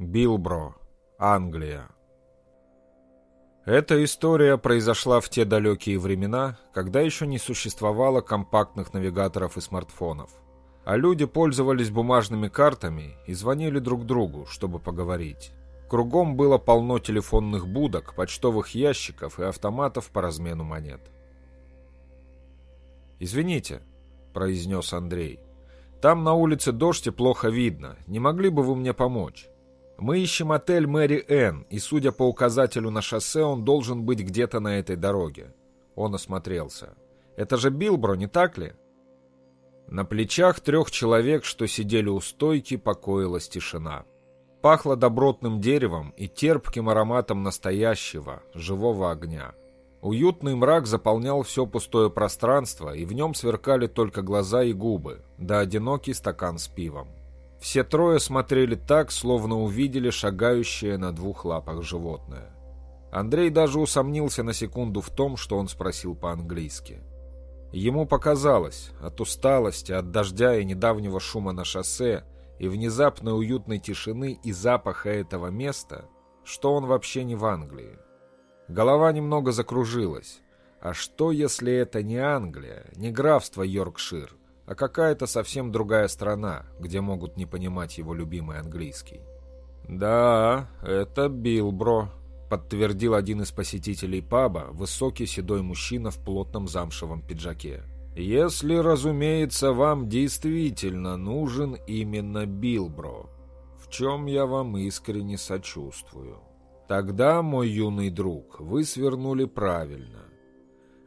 Билбро, Англия. Эта история произошла в те далекие времена, когда еще не существовало компактных навигаторов и смартфонов, а люди пользовались бумажными картами и звонили друг другу, чтобы поговорить. Кругом было полно телефонных будок, почтовых ящиков и автоматов по размену монет. «Извините», — произнес Андрей, — «там на улице дождь и плохо видно. Не могли бы вы мне помочь?» Мы ищем отель Мэри Энн, и, судя по указателю на шоссе, он должен быть где-то на этой дороге. Он осмотрелся. Это же Билбро, не так ли? На плечах трех человек, что сидели у стойки, покоилась тишина. Пахло добротным деревом и терпким ароматом настоящего, живого огня. Уютный мрак заполнял все пустое пространство, и в нем сверкали только глаза и губы, да одинокий стакан с пивом. Все трое смотрели так, словно увидели шагающее на двух лапах животное. Андрей даже усомнился на секунду в том, что он спросил по-английски. Ему показалось, от усталости, от дождя и недавнего шума на шоссе, и внезапной уютной тишины и запаха этого места, что он вообще не в Англии. Голова немного закружилась. А что, если это не Англия, не графство Йоркшир, а какая-то совсем другая страна, где могут не понимать его любимый английский. «Да, это Билбро», — подтвердил один из посетителей паба, высокий седой мужчина в плотном замшевом пиджаке. «Если, разумеется, вам действительно нужен именно Билбро, в чем я вам искренне сочувствую, тогда, мой юный друг, вы свернули правильно.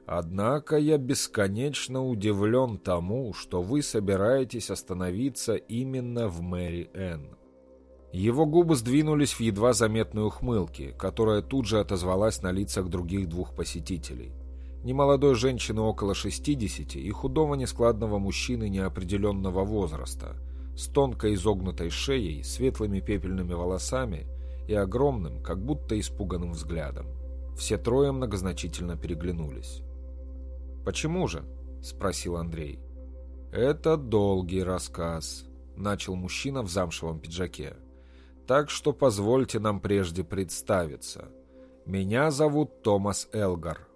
Однако я бесконечно удивлен тому, что вы собираетесь остановиться именно в Мэри Энн. Его губы сдвинулись в едва заметной ухмылке, которая тут же отозвалась на лицах других двух посетителей. Немолодой женщины около 60 и худого нескладного мужчины неопределенного возраста, с тонкой изогнутой шеей, светлыми пепельными волосами и огромным, как будто испуганным взглядом. Все трое многозначительно переглянулись. «Почему же?» – спросил Андрей. «Это долгий рассказ», – начал мужчина в замшевом пиджаке. «Так что позвольте нам прежде представиться. Меня зовут Томас Элгар».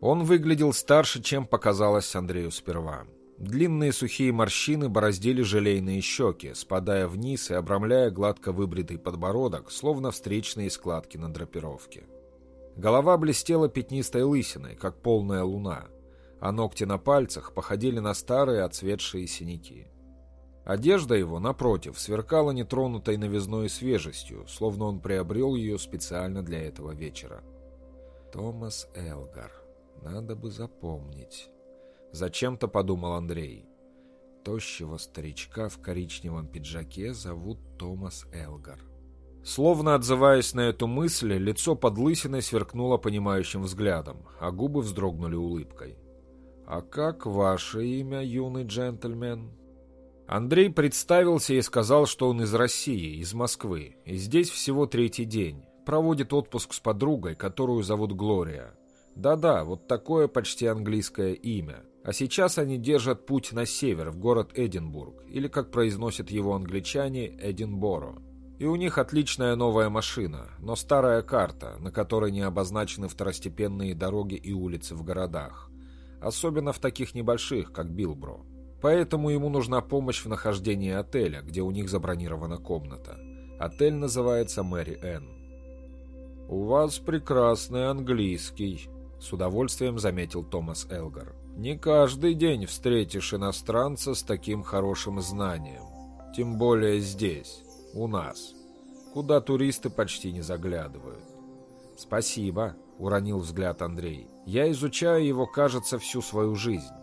Он выглядел старше, чем показалось Андрею сперва. Длинные сухие морщины бороздили желейные щеки, спадая вниз и обрамляя гладко выбритый подбородок, словно встречные складки на драпировке. Голова блестела пятнистой лысиной, как полная луна – а ногти на пальцах походили на старые отцветшие синяки. Одежда его, напротив, сверкала нетронутой новизной свежестью, словно он приобрел ее специально для этого вечера. «Томас Элгар. Надо бы запомнить». Зачем-то подумал Андрей. Тощего старичка в коричневом пиджаке зовут Томас Элгар. Словно отзываясь на эту мысль, лицо под лысиной сверкнуло понимающим взглядом, а губы вздрогнули улыбкой. «А как ваше имя, юный джентльмен?» Андрей представился и сказал, что он из России, из Москвы, и здесь всего третий день. Проводит отпуск с подругой, которую зовут Глория. Да-да, вот такое почти английское имя. А сейчас они держат путь на север, в город Эдинбург, или, как произносят его англичане, Эдинборо. И у них отличная новая машина, но старая карта, на которой не обозначены второстепенные дороги и улицы в городах особенно в таких небольших, как Билбро. Поэтому ему нужна помощь в нахождении отеля, где у них забронирована комната. Отель называется Мэри Энн. «У вас прекрасный английский», — с удовольствием заметил Томас Элгар. «Не каждый день встретишь иностранца с таким хорошим знанием. Тем более здесь, у нас, куда туристы почти не заглядывают». «Спасибо», — уронил взгляд Андрей. Я изучаю его, кажется, всю свою жизнь.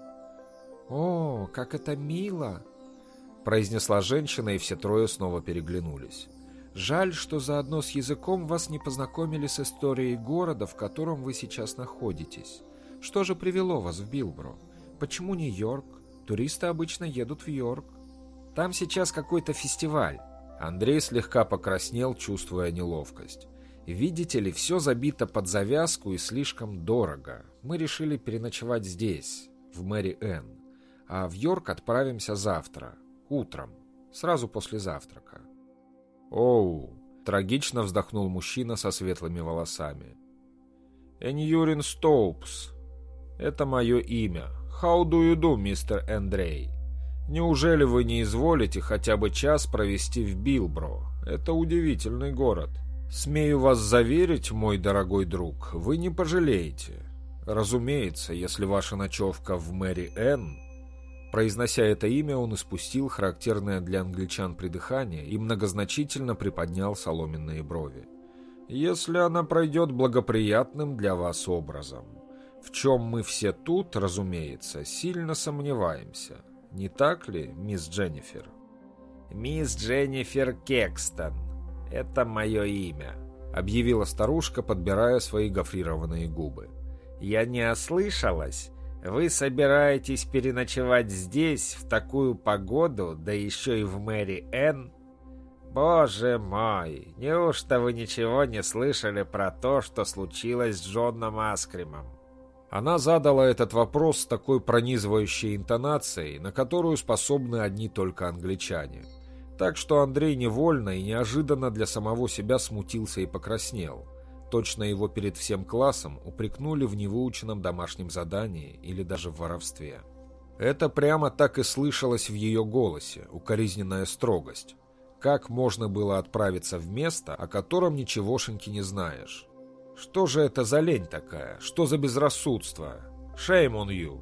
«О, как это мило!» — произнесла женщина, и все трое снова переглянулись. «Жаль, что заодно с языком вас не познакомили с историей города, в котором вы сейчас находитесь. Что же привело вас в Билбро? Почему не Йорк? Туристы обычно едут в Йорк. Там сейчас какой-то фестиваль». Андрей слегка покраснел, чувствуя неловкость. Видите ли, все забито под завязку и слишком дорого. Мы решили переночевать здесь, в Мэри Энн. А в Йорк отправимся завтра, утром, сразу после завтрака. Оу, Трагично вздохнул мужчина со светлыми волосами. Эньюрин Стоупс. Это мое имя. How do you do, мистер Эндрей? Неужели вы не изволите хотя бы час провести в Билбро? Это удивительный город. Смею вас заверить, мой дорогой друг, вы не пожалеете. Разумеется, если ваша ночевка в Мэри Энн... Произнося это имя, он испустил характерное для англичан придыхание и многозначительно приподнял соломенные брови. «Если она пройдет благоприятным для вас образом, в чем мы все тут, разумеется, сильно сомневаемся. Не так ли, мисс Дженнифер?» «Мисс Дженнифер Кекстон. Это мое имя», — объявила старушка, подбирая свои гофрированные губы. «Я не ослышалась?» Вы собираетесь переночевать здесь в такую погоду, да еще и в Мэри Энн? Боже мой, неужто вы ничего не слышали про то, что случилось с Джоном Аскримом? Она задала этот вопрос с такой пронизывающей интонацией, на которую способны одни только англичане. Так что Андрей невольно и неожиданно для самого себя смутился и покраснел – Точно его перед всем классом упрекнули в невыученном домашнем задании или даже в воровстве. Это прямо так и слышалось в ее голосе, укоризненная строгость. Как можно было отправиться в место, о котором ничегошеньки не знаешь? Что же это за лень такая? Что за безрассудство? Shame on you!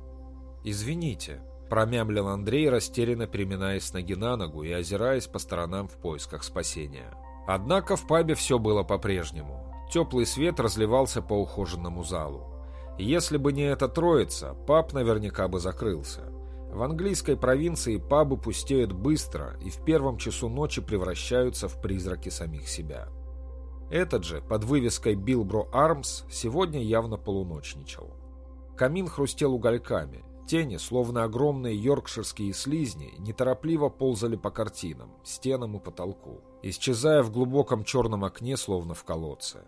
Извините, промямлил Андрей, растерянно переминаясь ноги на ногу и озираясь по сторонам в поисках спасения. Однако в пабе все было по-прежнему. Теплый свет разливался по ухоженному залу. Если бы не эта троица, паб наверняка бы закрылся. В английской провинции пабы пустеют быстро и в первом часу ночи превращаются в призраки самих себя. Этот же, под вывеской «Билбро Армс», сегодня явно полуночничал. Камин хрустел угольками, тени, словно огромные йоркширские слизни, неторопливо ползали по картинам, стенам и потолку, исчезая в глубоком черном окне, словно в колодце.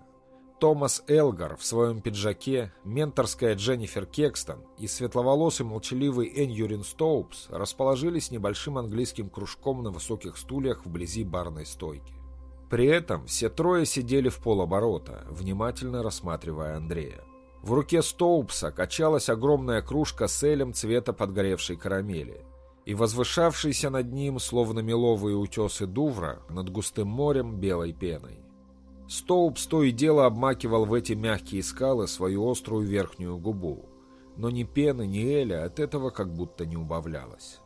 Томас Элгар в своем пиджаке, менторская Дженнифер Кекстон и светловолосый молчаливый Эньюрин Стоупс расположились небольшим английским кружком на высоких стульях вблизи барной стойки. При этом все трое сидели в полоборота, внимательно рассматривая Андрея. В руке Стоупса качалась огромная кружка с элем цвета подгоревшей карамели, и возвышавшийся над ним, словно меловые утесы Дувра, над густым морем белой пеной. Стоупс то и дело обмакивал в эти мягкие скалы свою острую верхнюю губу. Но ни пены, ни эля от этого как будто не убавлялось.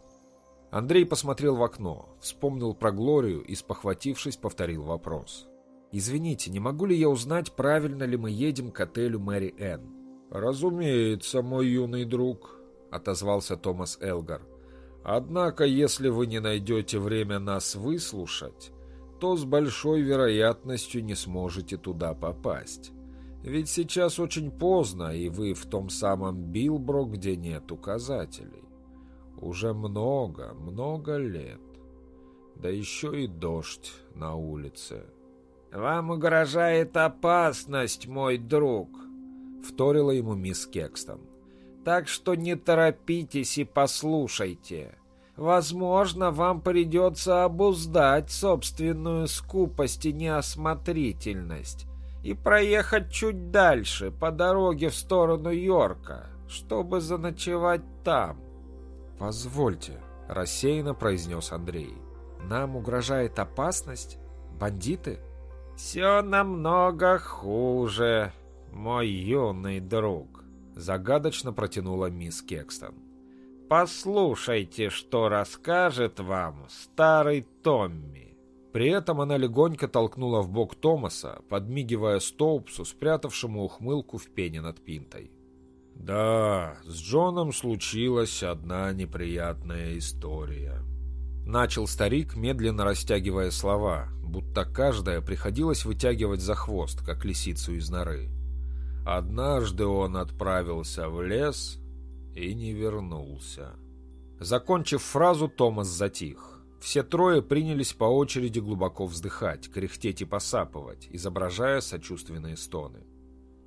Андрей посмотрел в окно, вспомнил про Глорию и, спохватившись, повторил вопрос. «Извините, не могу ли я узнать, правильно ли мы едем к отелю Мэри Энн?» «Разумеется, мой юный друг», — отозвался Томас Элгар. «Однако, если вы не найдете время нас выслушать, то с большой вероятностью не сможете туда попасть. Ведь сейчас очень поздно, и вы в том самом Билбро, где нет указателей. Уже много, много лет. Да еще и дождь на улице. «Вам угрожает опасность, мой друг», — вторила ему мисс Кекстон. «Так что не торопитесь и послушайте. Возможно, вам придется обуздать собственную скупость и неосмотрительность и проехать чуть дальше по дороге в сторону Йорка, чтобы заночевать там. «Позвольте», — рассеянно произнес Андрей. «Нам угрожает опасность? Бандиты?» «Все намного хуже, мой юный друг», — загадочно протянула мисс Кекстон. Послушайте, что расскажет вам старый Томми. При этом она легонько толкнула в бок Томаса, подмигивая Стоупсу, спрятавшему ухмылку в пене над пинтой. «Да, с Джоном случилась одна неприятная история». Начал старик, медленно растягивая слова, будто каждая приходилось вытягивать за хвост, как лисицу из норы. Однажды он отправился в лес и не вернулся. Закончив фразу, Томас затих. Все трое принялись по очереди глубоко вздыхать, кряхтеть и посапывать, изображая сочувственные стоны.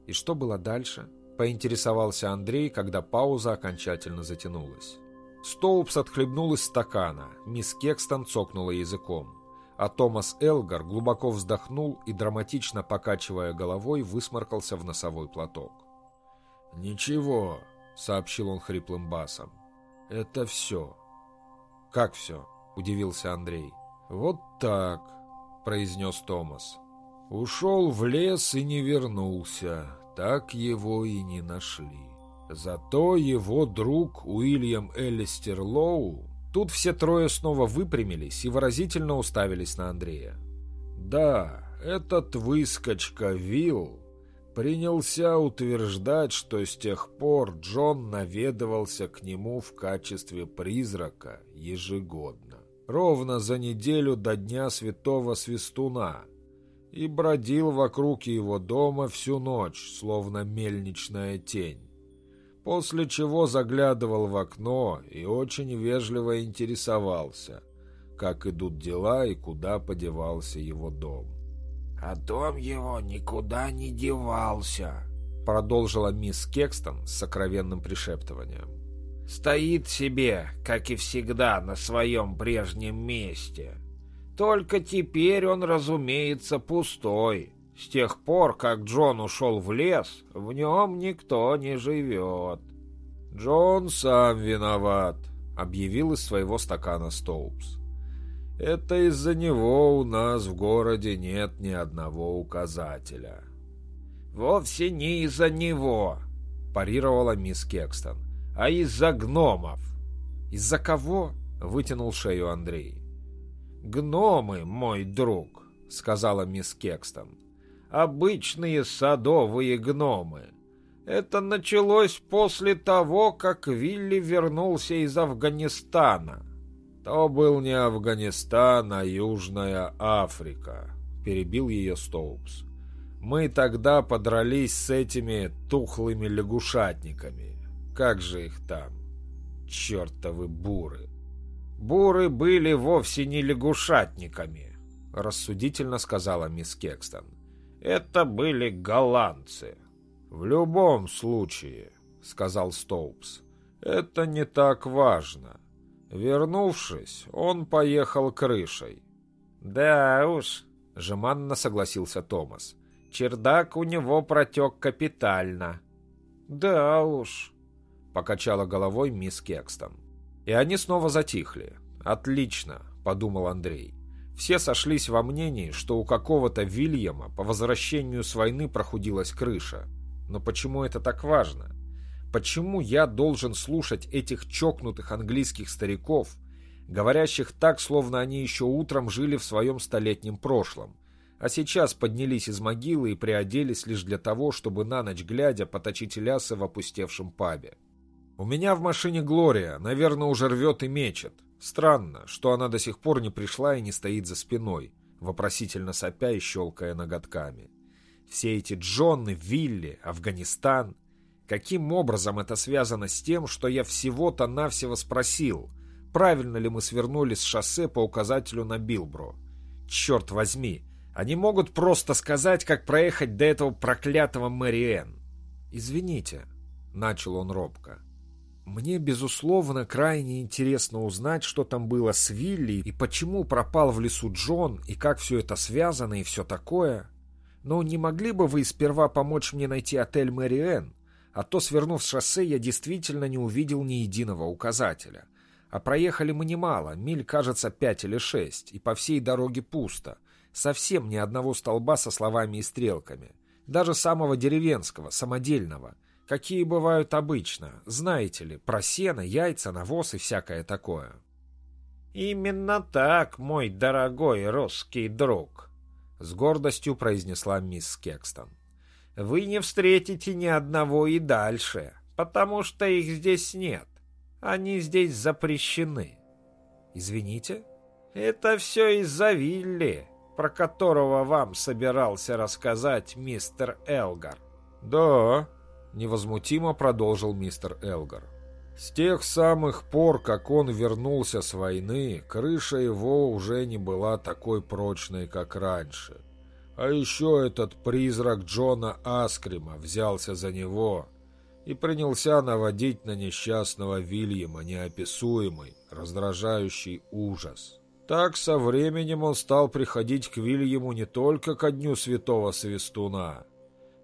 И что было дальше? Поинтересовался Андрей, когда пауза окончательно затянулась. Стоупс отхлебнул из стакана, мисс Кекстон цокнула языком. А Томас Элгар глубоко вздохнул и, драматично покачивая головой, высморкался в носовой платок. «Ничего», — сообщил он хриплым басом, — «это все». «Как все?» — удивился Андрей. «Вот так», — произнес Томас. «Ушел в лес и не вернулся, так его и не нашли. Зато его друг Уильям Эллистер Лоу Тут все трое снова выпрямились и выразительно уставились на Андрея. «Да, этот выскочка Вилл принялся утверждать, что с тех пор Джон наведывался к нему в качестве призрака ежегодно, ровно за неделю до Дня Святого Свистуна, и бродил вокруг его дома всю ночь, словно мельничная тень после чего заглядывал в окно и очень вежливо интересовался, как идут дела и куда подевался его дом. «А дом его никуда не девался», — продолжила мисс Кекстон с сокровенным пришептыванием. «Стоит себе, как и всегда, на своем прежнем месте. Только теперь он, разумеется, пустой». С тех пор, как Джон ушел в лес, в нем никто не живет. «Джон сам виноват», — объявил из своего стакана Стоупс. «Это из-за него у нас в городе нет ни одного указателя». «Вовсе не из-за него», — парировала мисс Кекстон, — «а из-за гномов». «Из-за кого?» — вытянул шею Андрей. «Гномы, мой друг», — сказала мисс Кекстон обычные садовые гномы. Это началось после того, как Вилли вернулся из Афганистана. То был не Афганистан, а Южная Африка, перебил ее Стоупс. Мы тогда подрались с этими тухлыми лягушатниками. Как же их там? Чертовы буры. Буры были вовсе не лягушатниками, рассудительно сказала мисс Кекстон. Это были голландцы. В любом случае, сказал Стоупс, это не так важно. Вернувшись, он поехал крышей. Да уж, жеманно согласился Томас. Чердак у него протек капитально. Да уж, покачала головой мисс Кекстон. И они снова затихли. Отлично, подумал Андрей. Все сошлись во мнении, что у какого-то Вильяма по возвращению с войны прохудилась крыша. Но почему это так важно? Почему я должен слушать этих чокнутых английских стариков, говорящих так, словно они еще утром жили в своем столетнем прошлом, а сейчас поднялись из могилы и приоделись лишь для того, чтобы на ночь глядя поточить лясы в опустевшем пабе? У меня в машине Глория, наверное, уже рвет и мечет. Странно, что она до сих пор не пришла и не стоит за спиной, вопросительно сопя и щелкая ноготками. Все эти Джонны, Вилли, Афганистан. Каким образом это связано с тем, что я всего-то навсего спросил, правильно ли мы свернули с шоссе по указателю на Билбро? Черт возьми, они могут просто сказать, как проехать до этого проклятого Мэриэн. «Извините», — начал он робко. Мне, безусловно, крайне интересно узнать, что там было с Вилли и почему пропал в лесу Джон и как все это связано и все такое. Но не могли бы вы сперва помочь мне найти отель Мэриэн? А то, свернув с шоссе, я действительно не увидел ни единого указателя. А проехали мы немало, миль, кажется, пять или шесть, и по всей дороге пусто. Совсем ни одного столба со словами и стрелками. Даже самого деревенского, самодельного — какие бывают обычно, знаете ли, про сено, яйца, навоз и всякое такое. «Именно так, мой дорогой русский друг», — с гордостью произнесла мисс Кекстон. «Вы не встретите ни одного и дальше, потому что их здесь нет. Они здесь запрещены». «Извините?» «Это все из-за Вилли, про которого вам собирался рассказать мистер Элгар». «Да», невозмутимо продолжил мистер Элгар. С тех самых пор, как он вернулся с войны, крыша его уже не была такой прочной, как раньше. А еще этот призрак Джона Аскрима взялся за него и принялся наводить на несчастного Вильяма неописуемый, раздражающий ужас. Так со временем он стал приходить к Вильяму не только ко дню святого Свистуна,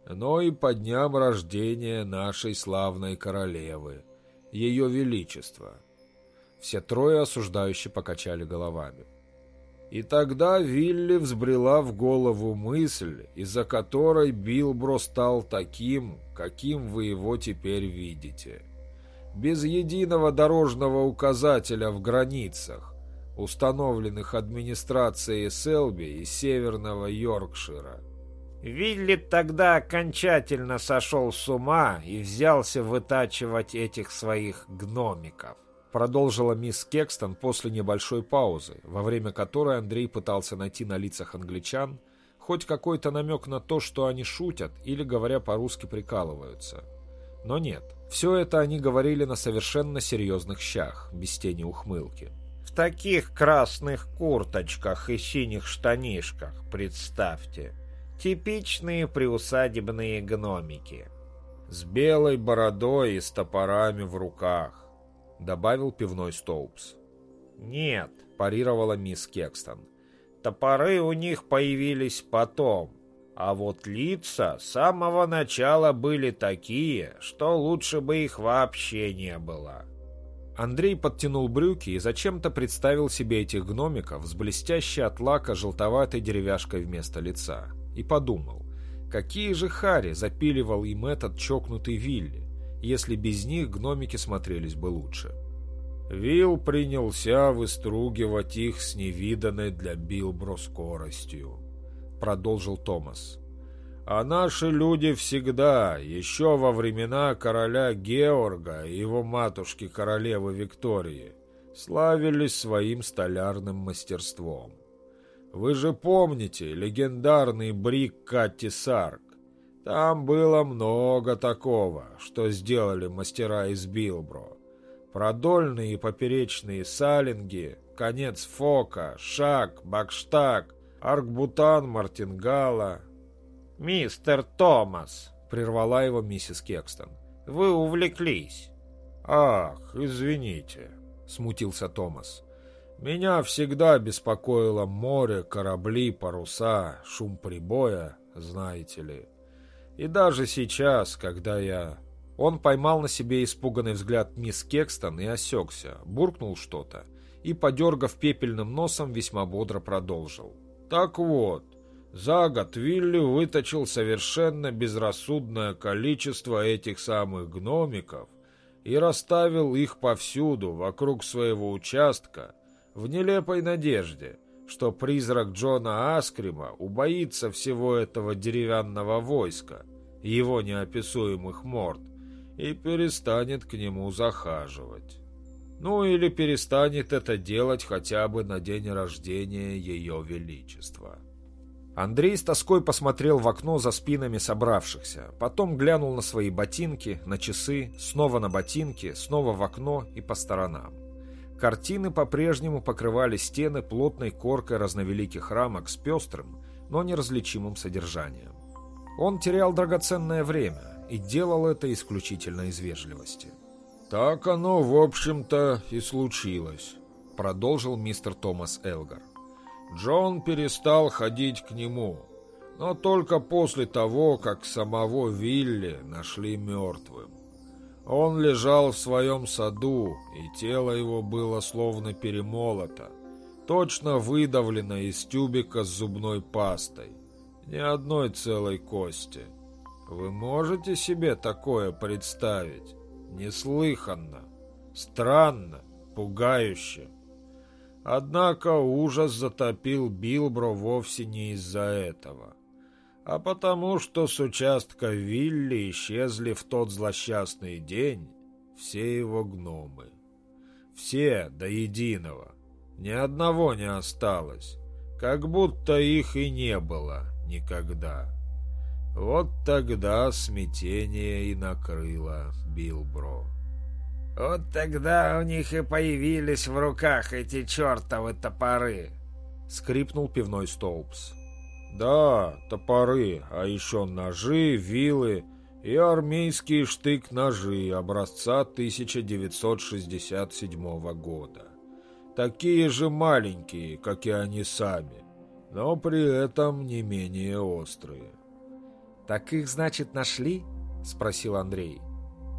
но и по дням рождения нашей славной королевы, ее величества. Все трое осуждающе покачали головами. И тогда Вилли взбрела в голову мысль, из-за которой Билбро стал таким, каким вы его теперь видите. Без единого дорожного указателя в границах, установленных администрацией Селби и Северного Йоркшира. Вилли тогда окончательно сошел с ума и взялся вытачивать этих своих гномиков продолжила мисс Кекстон после небольшой паузы, во время которой Андрей пытался найти на лицах англичан хоть какой-то намек на то, что они шутят или, говоря по-русски, прикалываются. Но нет, все это они говорили на совершенно серьезных щах, без тени ухмылки. «В таких красных курточках и синих штанишках, представьте. Типичные приусадебные гномики. С белой бородой и с топорами в руках добавил пивной Стоупс. «Нет», – парировала мисс Кекстон. «Топоры у них появились потом, а вот лица с самого начала были такие, что лучше бы их вообще не было». Андрей подтянул брюки и зачем-то представил себе этих гномиков с блестящей от лака желтоватой деревяшкой вместо лица. И подумал, какие же хари запиливал им этот чокнутый Вилли если без них гномики смотрелись бы лучше. Вилл принялся выстругивать их с невиданной для Билбро скоростью, продолжил Томас. А наши люди всегда, еще во времена короля Георга и его матушки королевы Виктории, славились своим столярным мастерством. Вы же помните легендарный брик Катти Сарк? Там было много такого, что сделали мастера из Билбро. Продольные и поперечные салинги, конец фока, шаг, бакштаг, аркбутан мартингала. «Мистер Томас», — прервала его миссис Кекстон, — «вы увлеклись». «Ах, извините», — смутился Томас. «Меня всегда беспокоило море, корабли, паруса, шум прибоя, знаете ли». И даже сейчас, когда я... Он поймал на себе испуганный взгляд мисс Кекстон и осекся, буркнул что-то и, подергав пепельным носом, весьма бодро продолжил. «Так вот, за год Вилли выточил совершенно безрассудное количество этих самых гномиков и расставил их повсюду, вокруг своего участка, в нелепой надежде, что призрак Джона Аскрима убоится всего этого деревянного войска, его неописуемых морд, и перестанет к нему захаживать. Ну или перестанет это делать хотя бы на день рождения Ее Величества. Андрей с тоской посмотрел в окно за спинами собравшихся, потом глянул на свои ботинки, на часы, снова на ботинки, снова в окно и по сторонам. Картины по-прежнему покрывали стены плотной коркой разновеликих рамок с пестрым, но неразличимым содержанием. Он терял драгоценное время и делал это исключительно из вежливости. «Так оно, в общем-то, и случилось», — продолжил мистер Томас Элгар. Джон перестал ходить к нему, но только после того, как самого Вилли нашли мертвым. Он лежал в своем саду, и тело его было словно перемолото, точно выдавлено из тюбика с зубной пастой. Ни одной целой кости. Вы можете себе такое представить? Неслыханно, странно, пугающе. Однако ужас затопил Билбро вовсе не из-за этого а потому что с участка Вилли исчезли в тот злосчастный день все его гномы. Все до единого. Ни одного не осталось, как будто их и не было никогда. Вот тогда смятение и накрыло Билбро. «Вот тогда у них и появились в руках эти чертовы топоры!» — скрипнул пивной Стоупс. Да, топоры, а еще ножи, вилы и армейские штык-ножи образца 1967 года. такие же маленькие, как и они сами, но при этом не менее острые. «Так их, значит, нашли?» — спросил Андрей.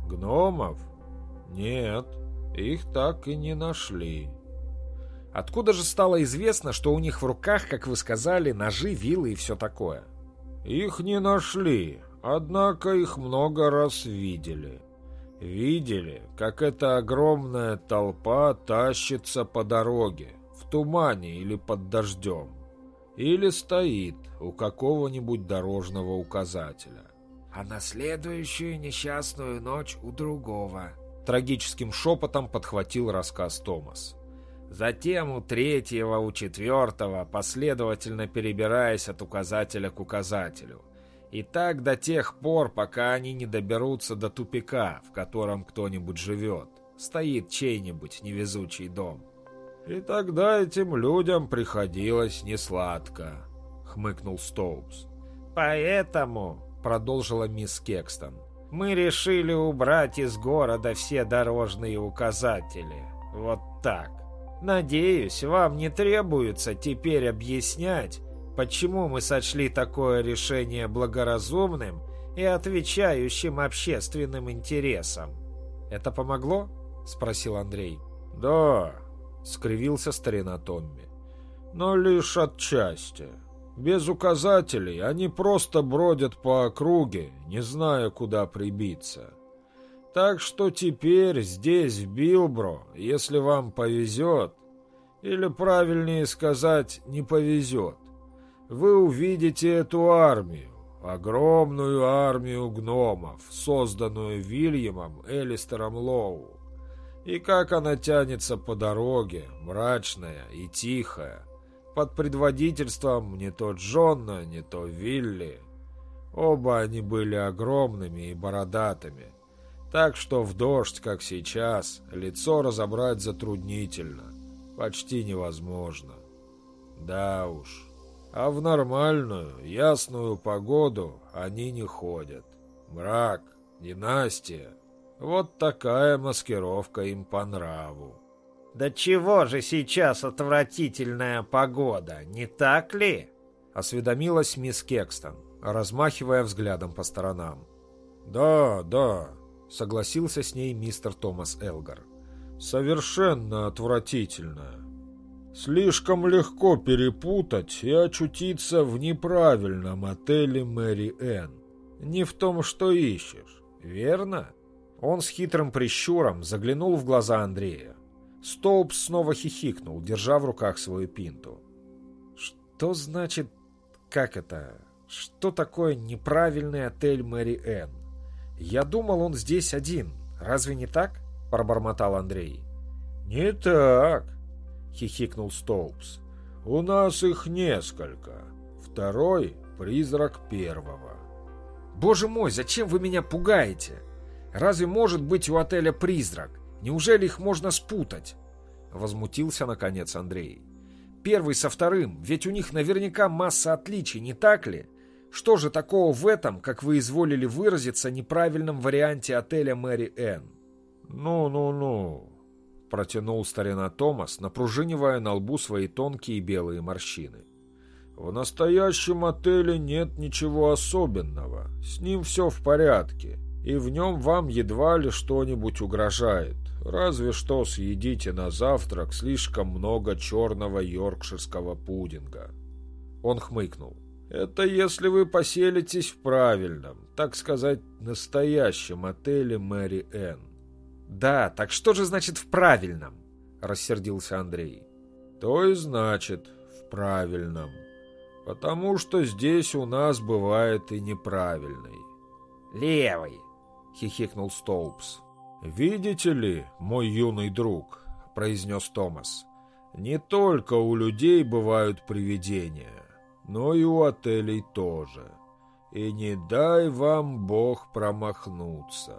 «Гномов? Нет, их так и не нашли». Откуда же стало известно, что у них в руках, как вы сказали, ножи, вилы и все такое? Их не нашли, однако их много раз видели. Видели, как эта огромная толпа тащится по дороге, в тумане или под дождем. Или стоит у какого-нибудь дорожного указателя. А на следующую несчастную ночь у другого. Трагическим шепотом подхватил рассказ Томас. Затем у третьего, у четвертого, последовательно перебираясь от указателя к указателю. И так до тех пор, пока они не доберутся до тупика, в котором кто-нибудь живет. Стоит чей-нибудь невезучий дом. «И тогда этим людям приходилось несладко», — хмыкнул Стоупс. «Поэтому», — продолжила мисс Кекстон, — «мы решили убрать из города все дорожные указатели. Вот так. Надеюсь, вам не требуется теперь объяснять, почему мы сочли такое решение благоразумным и отвечающим общественным интересам. «Это помогло?» — спросил Андрей. «Да», — скривился старина Томми. «Но лишь отчасти. Без указателей они просто бродят по округе, не зная, куда прибиться. Так что теперь здесь, в Билбро, если вам повезет, или правильнее сказать, не повезет, вы увидите эту армию, огромную армию гномов, созданную Вильямом Элистером Лоу. И как она тянется по дороге, мрачная и тихая, под предводительством не то Джона, не то Вилли. Оба они были огромными и бородатыми, так что в дождь, как сейчас, лицо разобрать затруднительно, почти невозможно. Да уж, а в нормальную, ясную погоду они не ходят. Мрак, ненастье, вот такая маскировка им по нраву. «Да чего же сейчас отвратительная погода, не так ли?» — осведомилась мисс Кекстон, размахивая взглядом по сторонам. «Да, да», согласился с ней мистер Томас Элгар. «Совершенно отвратительно. Слишком легко перепутать и очутиться в неправильном отеле Мэри Энн. Не в том, что ищешь, верно?» Он с хитрым прищуром заглянул в глаза Андрея. Стоуп снова хихикнул, держа в руках свою пинту. «Что значит... как это... что такое неправильный отель Мэри Энн? «Я думал, он здесь один. Разве не так?» – пробормотал Андрей. «Не так», – хихикнул Стоупс. «У нас их несколько. Второй – призрак первого». «Боже мой, зачем вы меня пугаете? Разве может быть у отеля призрак? Неужели их можно спутать?» Возмутился, наконец, Андрей. «Первый со вторым, ведь у них наверняка масса отличий, не так ли?» Что же такого в этом, как вы изволили выразиться, неправильном варианте отеля Мэри Энн? «Ну-ну-ну», — протянул старина Томас, напружинивая на лбу свои тонкие белые морщины. «В настоящем отеле нет ничего особенного. С ним все в порядке, и в нем вам едва ли что-нибудь угрожает. Разве что съедите на завтрак слишком много черного йоркширского пудинга». Он хмыкнул. Это если вы поселитесь в правильном, так сказать, настоящем отеле Мэри Энн. Да, так что же значит в правильном? Рассердился Андрей. То и значит в правильном. Потому что здесь у нас бывает и неправильный. Левый, хихикнул Стоупс. Видите ли, мой юный друг, произнес Томас, не только у людей бывают привидения но и у отелей тоже. И не дай вам Бог промахнуться.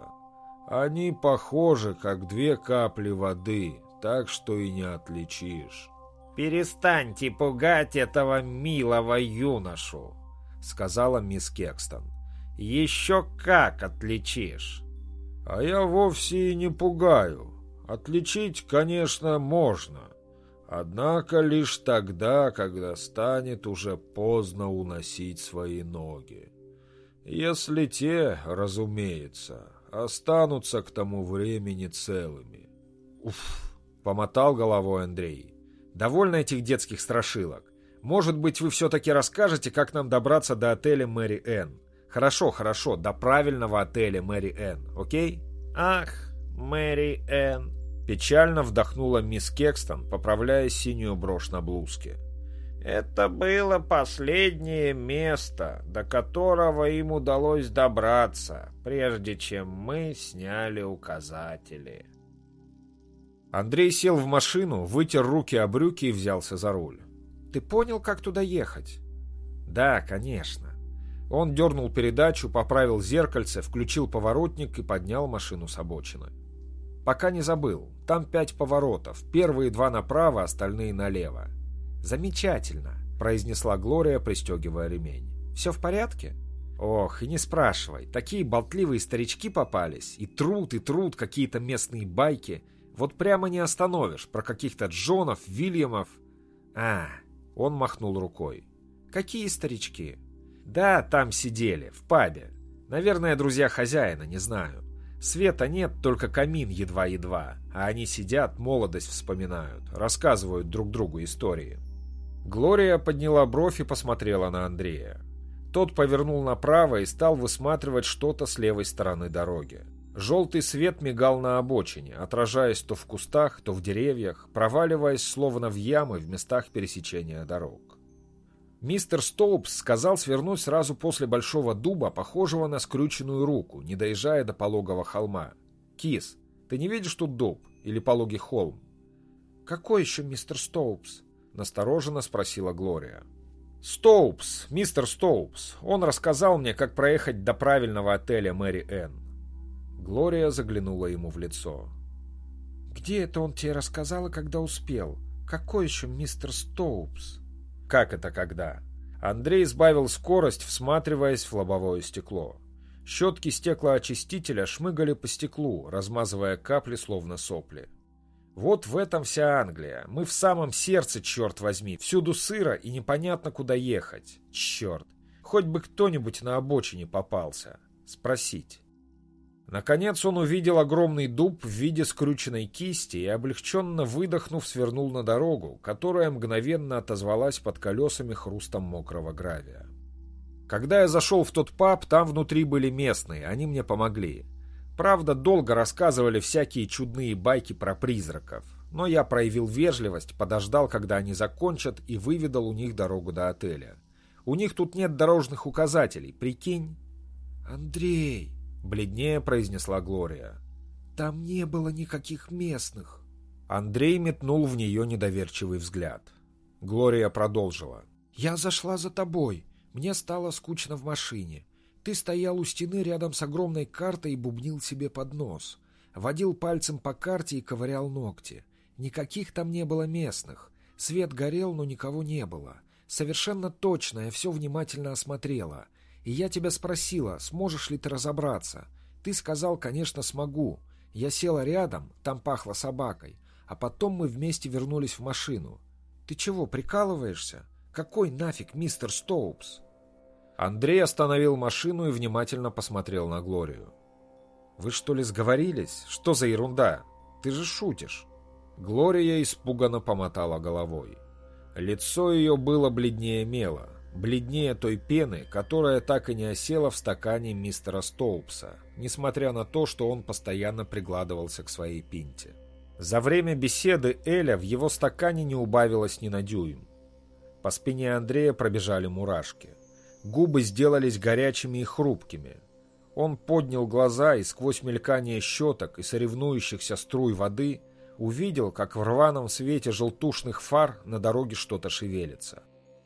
Они похожи, как две капли воды, так что и не отличишь. «Перестаньте пугать этого милого юношу», — сказала мисс Кекстон. «Еще как отличишь?» «А я вовсе и не пугаю. Отличить, конечно, можно. Однако лишь тогда, когда станет уже поздно уносить свои ноги. Если те, разумеется, останутся к тому времени целыми. Уф, помотал головой Андрей. Довольно этих детских страшилок. Может быть, вы все-таки расскажете, как нам добраться до отеля Мэри Энн? Хорошо, хорошо, до правильного отеля Мэри Энн, окей? Ах, Мэри Энн. Печально вдохнула мисс Кекстон, поправляя синюю брошь на блузке. Это было последнее место, до которого им удалось добраться, прежде чем мы сняли указатели. Андрей сел в машину, вытер руки о брюки и взялся за руль. «Ты понял, как туда ехать?» «Да, конечно». Он дернул передачу, поправил зеркальце, включил поворотник и поднял машину с обочины. «Пока не забыл. Там пять поворотов. Первые два направо, остальные налево. «Замечательно», — произнесла Глория, пристегивая ремень. «Все в порядке?» «Ох, и не спрашивай. Такие болтливые старички попались. И труд, и труд, какие-то местные байки. Вот прямо не остановишь. Про каких-то Джонов, Вильямов...» «А...» — он махнул рукой. «Какие старички?» «Да, там сидели, в пабе. Наверное, друзья хозяина, не знаю. Света нет, только камин едва-едва, а они сидят, молодость вспоминают, рассказывают друг другу истории. Глория подняла бровь и посмотрела на Андрея. Тот повернул направо и стал высматривать что-то с левой стороны дороги. Желтый свет мигал на обочине, отражаясь то в кустах, то в деревьях, проваливаясь словно в ямы в местах пересечения дорог. Мистер Стоупс сказал свернуть сразу после большого дуба, похожего на скрюченную руку, не доезжая до пологого холма. «Кис, ты не видишь тут дуб? Или пологий холм?» «Какой еще мистер Стоупс?» Настороженно спросила Глория. «Стоупс, мистер Стоупс. Он рассказал мне, как проехать до правильного отеля Мэри Энн». Глория заглянула ему в лицо. «Где это он тебе рассказал и когда успел? Какой еще мистер Стоупс?» «Как это когда?» Андрей сбавил скорость, всматриваясь в лобовое стекло. Щетки стеклоочистителя шмыгали по стеклу, размазывая капли, словно сопли. Вот в этом вся Англия. Мы в самом сердце, черт возьми. Всюду сыро и непонятно, куда ехать. Черт. Хоть бы кто-нибудь на обочине попался. Спросить. Наконец он увидел огромный дуб в виде скрученной кисти и, облегченно выдохнув, свернул на дорогу, которая мгновенно отозвалась под колесами хрустом мокрого гравия. Когда я зашел в тот паб, там внутри были местные, они мне помогли. Правда, долго рассказывали всякие чудные байки про призраков, но я проявил вежливость, подождал, когда они закончат, и выведал у них дорогу до отеля. У них тут нет дорожных указателей, прикинь? «Андрей!» — бледнее произнесла Глория. «Там не было никаких местных». Андрей метнул в нее недоверчивый взгляд. Глория продолжила. «Я зашла за тобой. Мне стало скучно в машине. Ты стоял у стены рядом с огромной картой и бубнил себе под нос. Водил пальцем по карте и ковырял ногти. Никаких там не было местных. Свет горел, но никого не было. Совершенно точно я все внимательно осмотрела. И я тебя спросила, сможешь ли ты разобраться. Ты сказал, конечно, смогу. Я села рядом, там пахло собакой. А потом мы вместе вернулись в машину. Ты чего, прикалываешься? Какой нафиг мистер Стоупс? Андрей остановил машину и внимательно посмотрел на Глорию. «Вы что ли сговорились? Что за ерунда? Ты же шутишь!» Глория испуганно помотала головой. Лицо ее было бледнее мела, бледнее той пены, которая так и не осела в стакане мистера Стоупса, несмотря на то, что он постоянно пригладывался к своей пинте. За время беседы Эля в его стакане не убавилось ни на дюйм. По спине Андрея пробежали мурашки. Губы сделались горячими и хрупкими. Он поднял глаза и сквозь мелькание щеток и соревнующихся струй воды увидел, как в рваном свете желтушных фар на дороге что-то шевелится.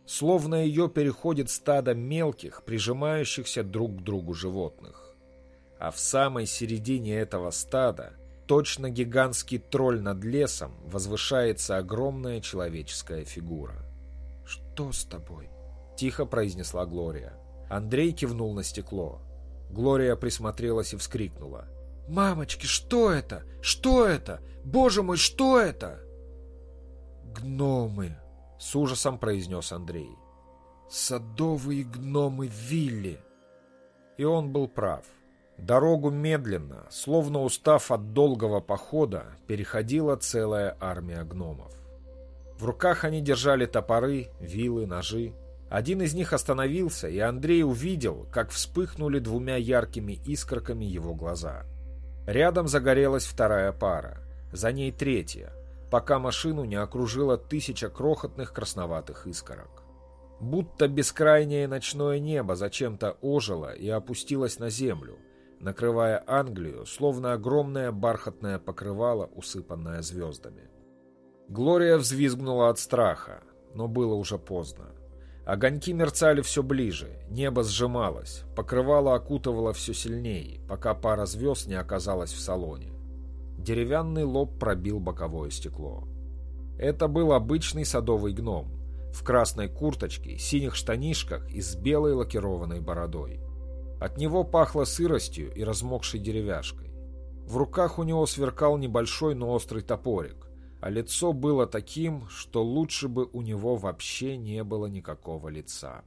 Словно ее переходит стадо мелких, прижимающихся друг к другу животных. А в самой середине этого стада, точно гигантский тролль над лесом, возвышается огромная человеческая фигура. «Что с тобой?» Тихо произнесла Глория. Андрей кивнул на стекло. Глория присмотрелась и вскрикнула. «Мамочки, что это? Что это? Боже мой, что это?» гномы!» — с ужасом произнес Андрей. «Садовые гномы Вилли!» И он был прав. Дорогу медленно, словно устав от долгого похода, переходила целая армия гномов. В руках они держали топоры, вилы, ножи. Один из них остановился, и Андрей увидел, как вспыхнули двумя яркими искорками его глаза. Рядом загорелась вторая пара, за ней третья, пока машину не окружила тысяча крохотных красноватых искорок. Будто бескрайнее ночное небо зачем-то ожило и опустилось на землю, накрывая Англию, словно огромное бархатное покрывало, усыпанное звездами. Глория взвизгнула от страха, но было уже поздно. Огоньки мерцали все ближе, небо сжималось, покрывало окутывало все сильнее, пока пара звезд не оказалась в салоне. Деревянный лоб пробил боковое стекло. Это был обычный садовый гном, в красной курточке, синих штанишках и с белой лакированной бородой. От него пахло сыростью и размокшей деревяшкой. В руках у него сверкал небольшой, но острый топорик, а лицо было таким, что лучше бы у него вообще не было никакого лица.